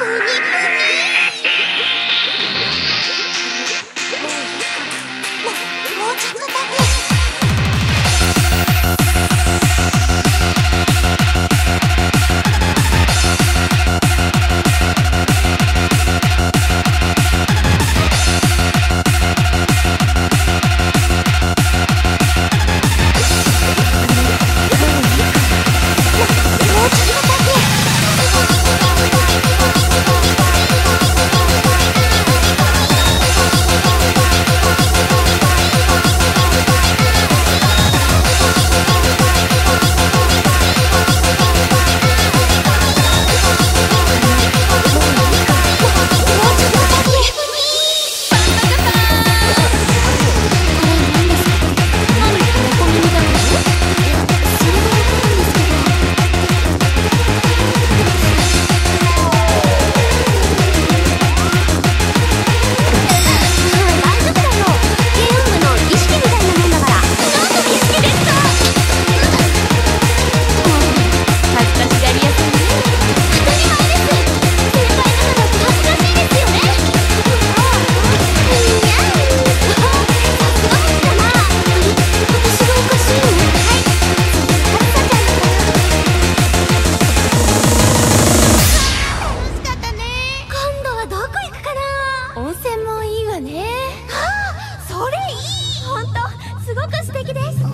believe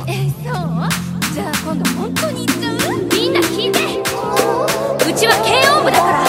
えそう？じゃあ今度本当に行っちゃう？みんな聞いて。うちは慶応部だから。